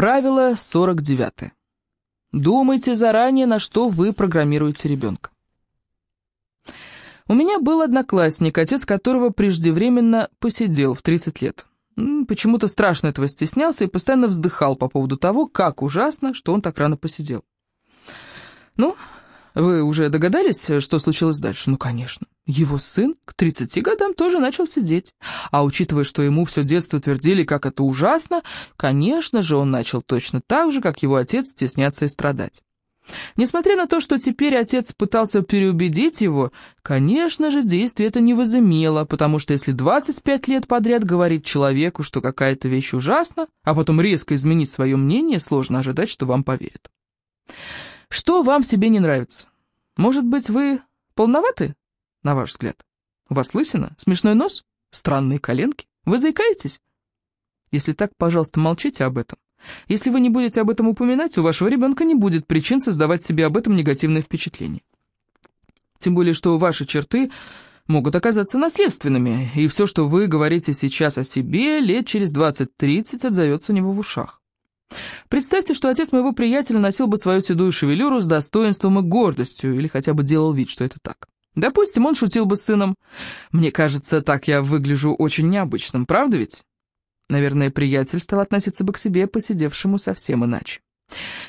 Правило 49. Думайте заранее, на что вы программируете ребенка. У меня был одноклассник, отец которого преждевременно посидел в 30 лет. Почему-то страшно этого стеснялся и постоянно вздыхал по поводу того, как ужасно, что он так рано посидел. Ну, вы уже догадались, что случилось дальше? Ну, конечно. Его сын к 30 годам тоже начал сидеть. А учитывая, что ему все детство твердили, как это ужасно, конечно же, он начал точно так же, как его отец, стесняться и страдать. Несмотря на то, что теперь отец пытался переубедить его, конечно же, действие это не возымело, потому что если 25 лет подряд говорить человеку, что какая-то вещь ужасна, а потом резко изменить свое мнение, сложно ожидать, что вам поверят. Что вам себе не нравится? Может быть, вы полноваты, на ваш взгляд? У вас лысина, смешной нос, странные коленки? Вы заикаетесь? Если так, пожалуйста, молчите об этом. Если вы не будете об этом упоминать, у вашего ребенка не будет причин создавать себе об этом негативное впечатление. Тем более, что ваши черты могут оказаться наследственными, и все, что вы говорите сейчас о себе, лет через 20-30 отзовется у него в ушах. Представьте, что отец моего приятеля носил бы свою седую шевелюру с достоинством и гордостью, или хотя бы делал вид, что это так. Допустим, он шутил бы с сыном. Мне кажется, так я выгляжу очень необычным, правда ведь? Наверное, приятель стал относиться бы к себе, посидевшему совсем иначе.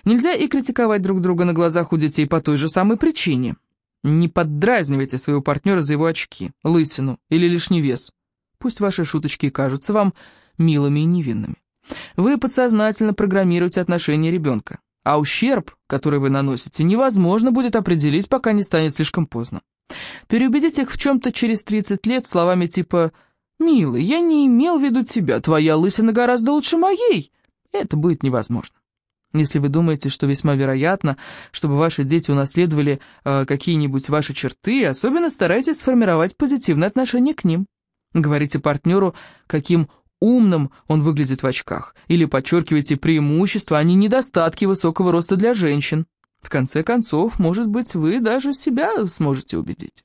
Нельзя и критиковать друг друга на глазах у детей по той же самой причине. Не поддразнивайте своего партнера за его очки, лысину или лишний вес. Пусть ваши шуточки кажутся вам милыми и невинными. Вы подсознательно программируете отношения ребенка, а ущерб, который вы наносите, невозможно будет определить, пока не станет слишком поздно. Переубедить их в чем-то через 30 лет словами типа «Милый, я не имел в виду тебя, твоя лысина гораздо лучше моей», это будет невозможно. Если вы думаете, что весьма вероятно, чтобы ваши дети унаследовали э, какие-нибудь ваши черты, особенно старайтесь сформировать позитивное отношение к ним. Говорите партнеру, каким умным он выглядит в очках, или подчеркиваете преимущества, а не недостатки высокого роста для женщин. В конце концов, может быть, вы даже себя сможете убедить.